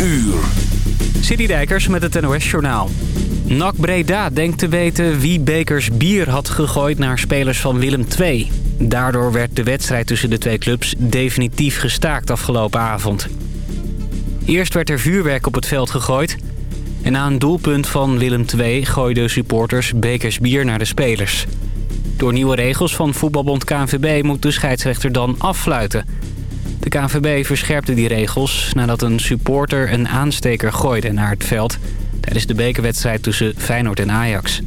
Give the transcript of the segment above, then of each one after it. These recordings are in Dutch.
uur. Dijkers met het NOS Journaal. NAC Breda denkt te weten wie Bekers bier had gegooid naar spelers van Willem II. Daardoor werd de wedstrijd tussen de twee clubs definitief gestaakt afgelopen avond. Eerst werd er vuurwerk op het veld gegooid... en na een doelpunt van Willem II gooiden supporters Bekers bier naar de spelers. Door nieuwe regels van voetbalbond KNVB moet de scheidsrechter dan affluiten... De KNVB verscherpte die regels nadat een supporter een aansteker gooide naar het veld... tijdens de bekerwedstrijd tussen Feyenoord en Ajax.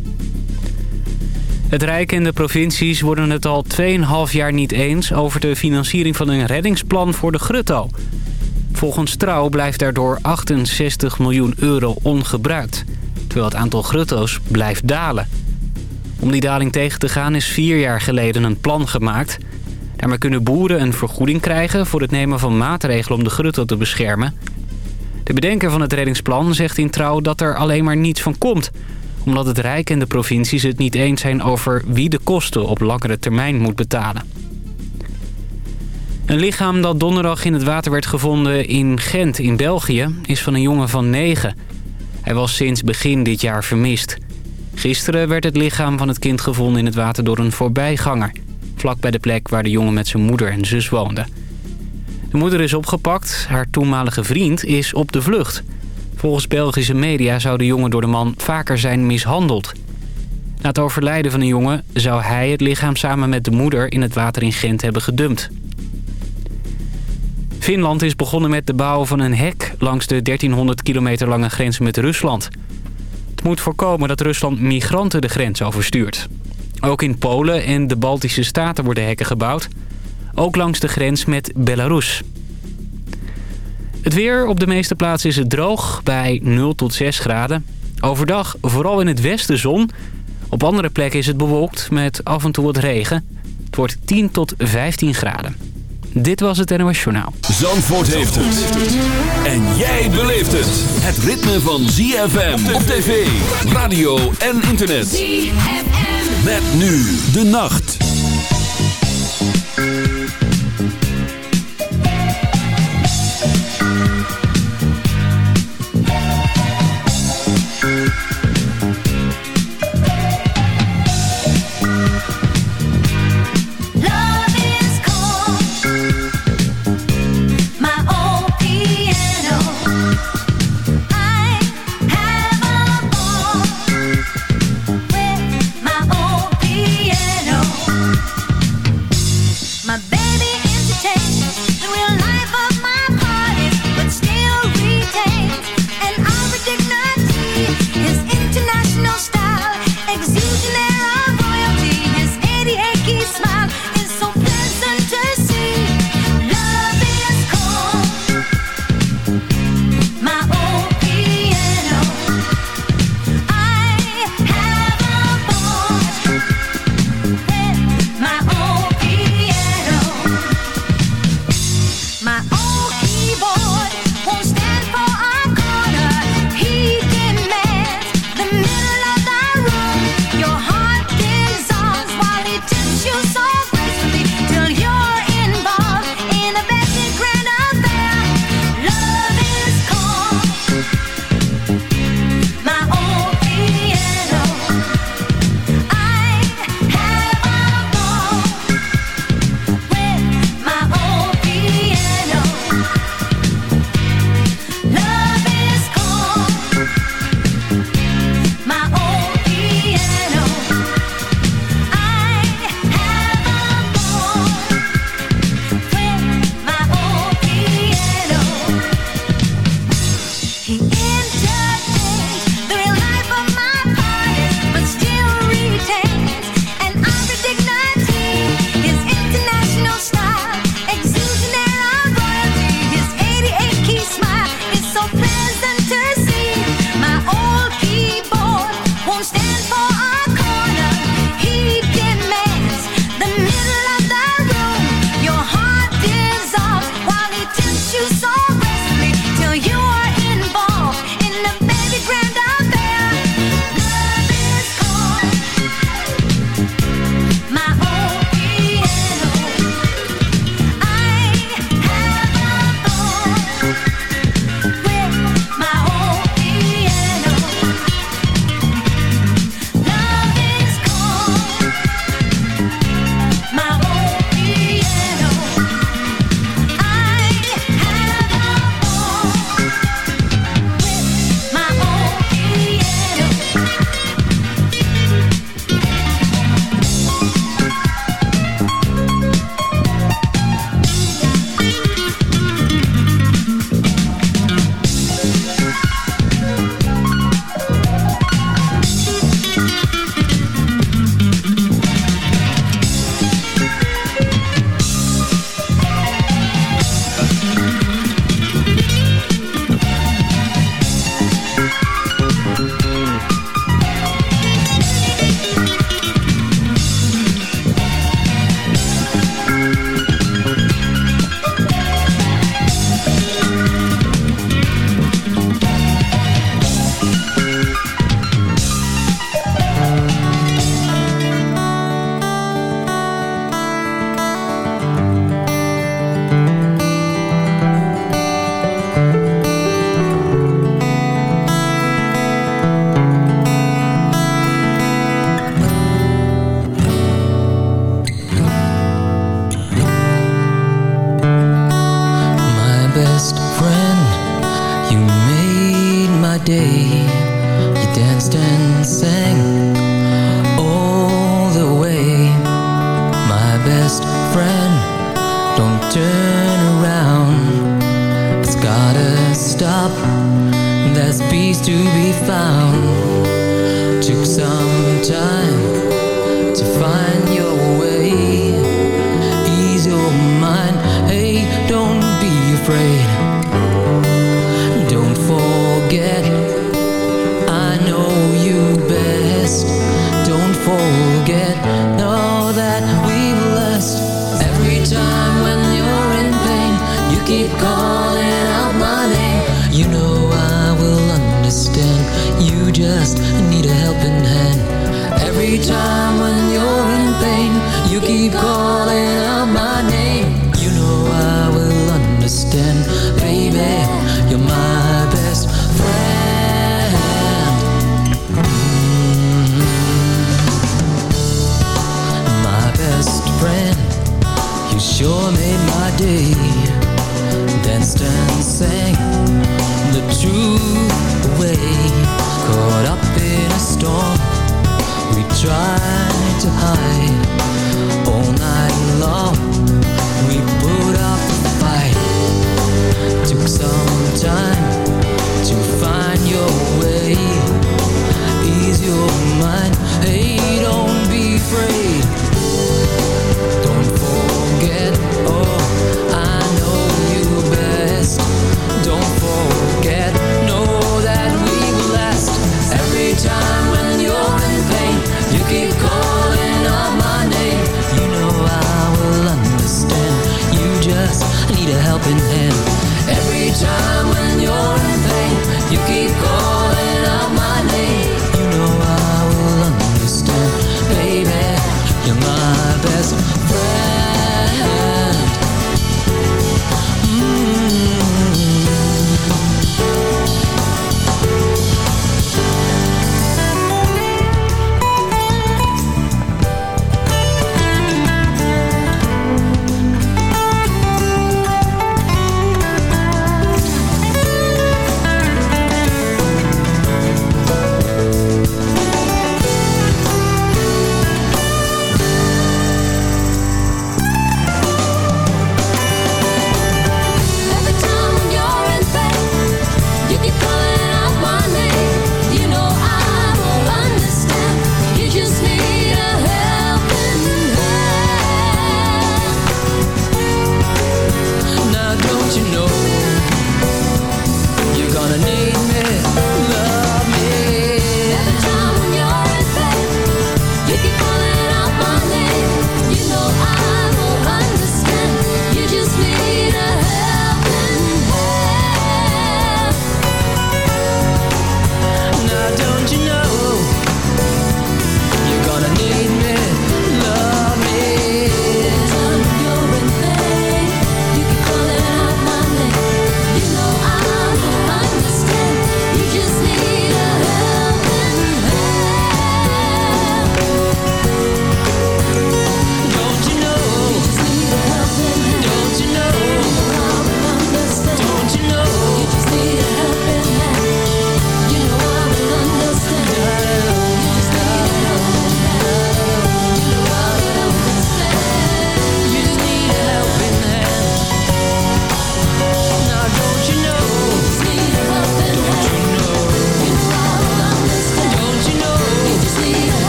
Het Rijk en de provincies worden het al 2,5 jaar niet eens... over de financiering van een reddingsplan voor de Grutto. Volgens Trouw blijft daardoor 68 miljoen euro ongebruikt... terwijl het aantal Grutto's blijft dalen. Om die daling tegen te gaan is vier jaar geleden een plan gemaakt... Daarmee kunnen boeren een vergoeding krijgen voor het nemen van maatregelen om de grutto te beschermen. De bedenker van het reddingsplan zegt in Trouw dat er alleen maar niets van komt. Omdat het Rijk en de provincies het niet eens zijn over wie de kosten op langere termijn moet betalen. Een lichaam dat donderdag in het water werd gevonden in Gent in België is van een jongen van 9. Hij was sinds begin dit jaar vermist. Gisteren werd het lichaam van het kind gevonden in het water door een voorbijganger vlak bij de plek waar de jongen met zijn moeder en zus woonde. De moeder is opgepakt, haar toenmalige vriend is op de vlucht. Volgens Belgische media zou de jongen door de man vaker zijn mishandeld. Na het overlijden van de jongen zou hij het lichaam samen met de moeder in het water in Gent hebben gedumpt. Finland is begonnen met de bouw van een hek langs de 1300 kilometer lange grens met Rusland. Het moet voorkomen dat Rusland migranten de grens overstuurt. Ook in Polen en de Baltische Staten worden hekken gebouwd. Ook langs de grens met Belarus. Het weer op de meeste plaatsen is het droog bij 0 tot 6 graden. Overdag vooral in het westen zon. Op andere plekken is het bewolkt met af en toe wat regen. Het wordt 10 tot 15 graden. Dit was het NOS Journaal. Zandvoort heeft het. En jij beleeft het. Het ritme van ZFM op tv, radio en internet. ZFM. Met nu de nacht.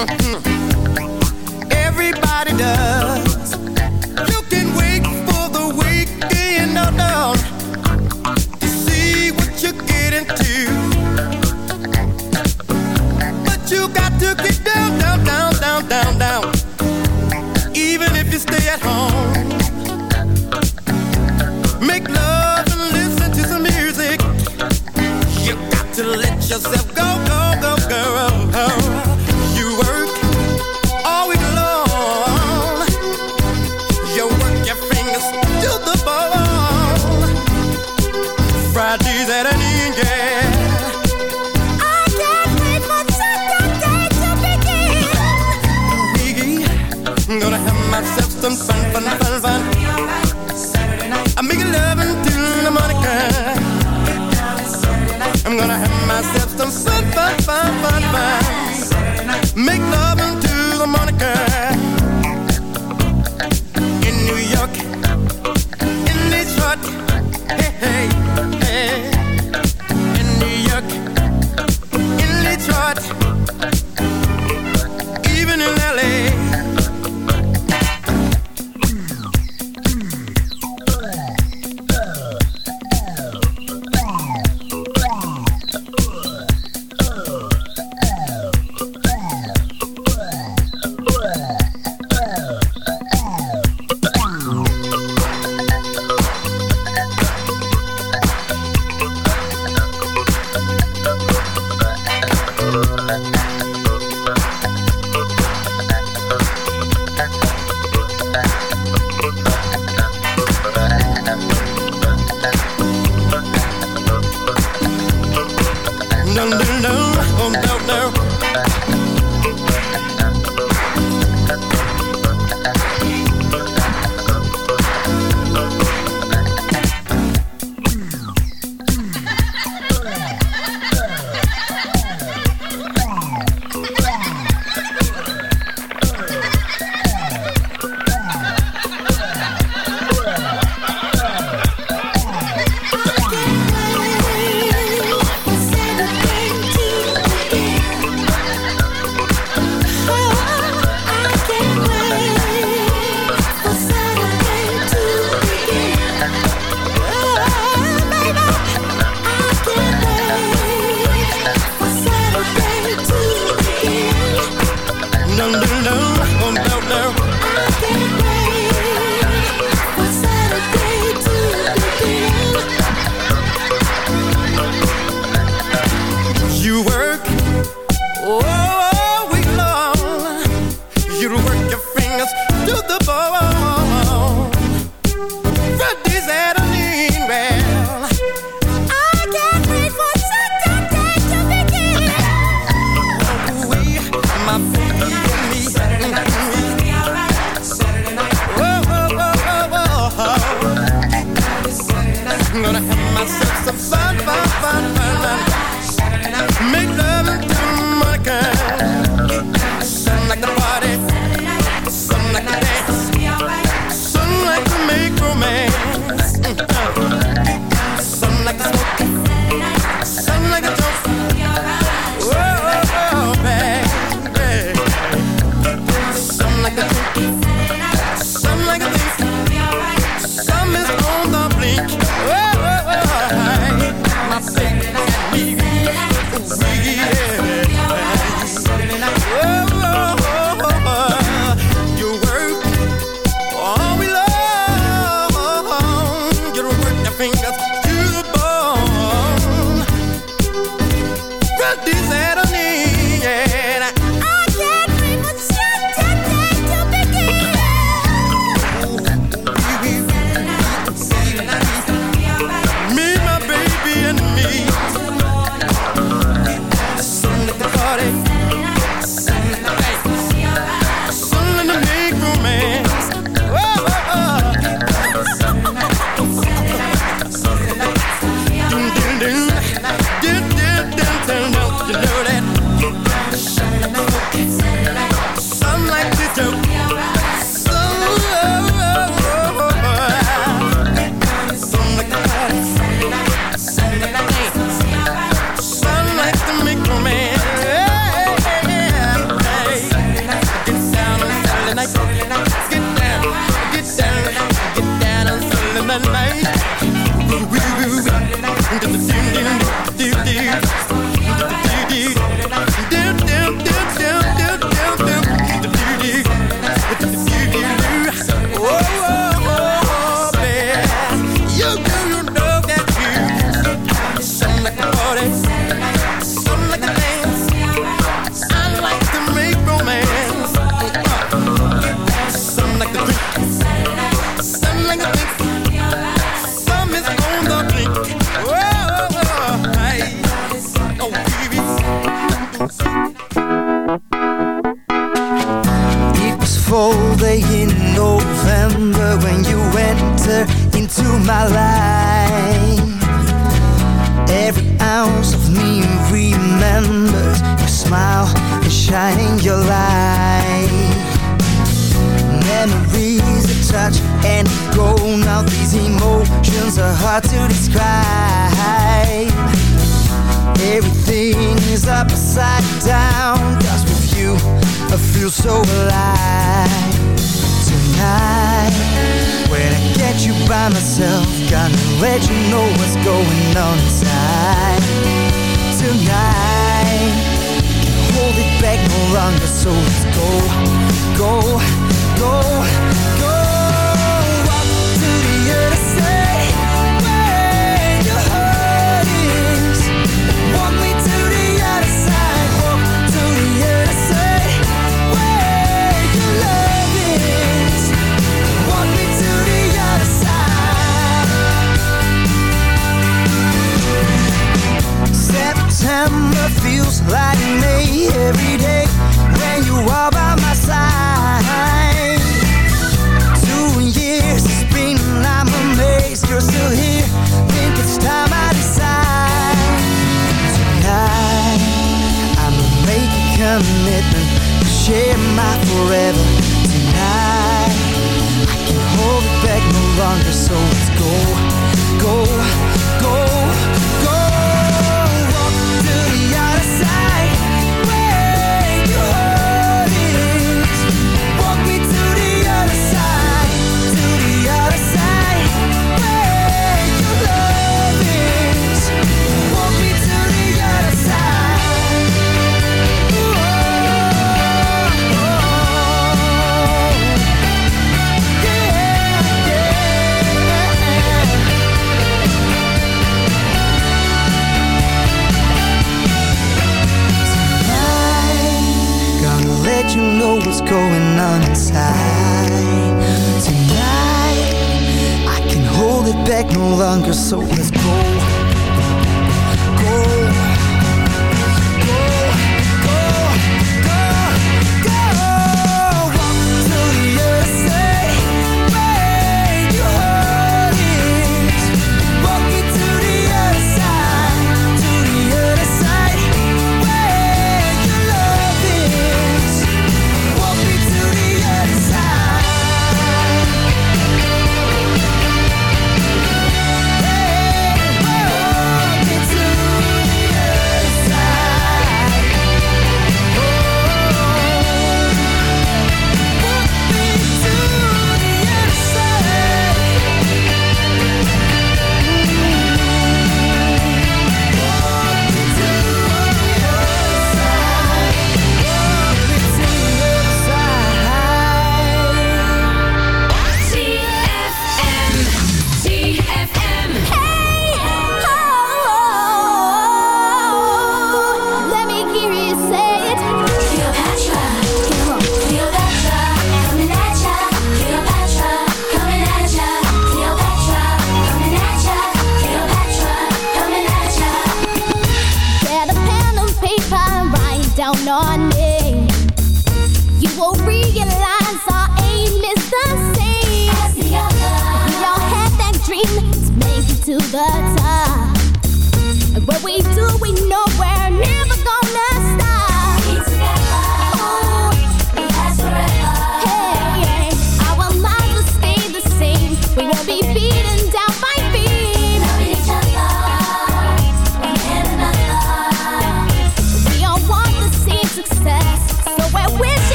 Mm-hmm. ontbijt.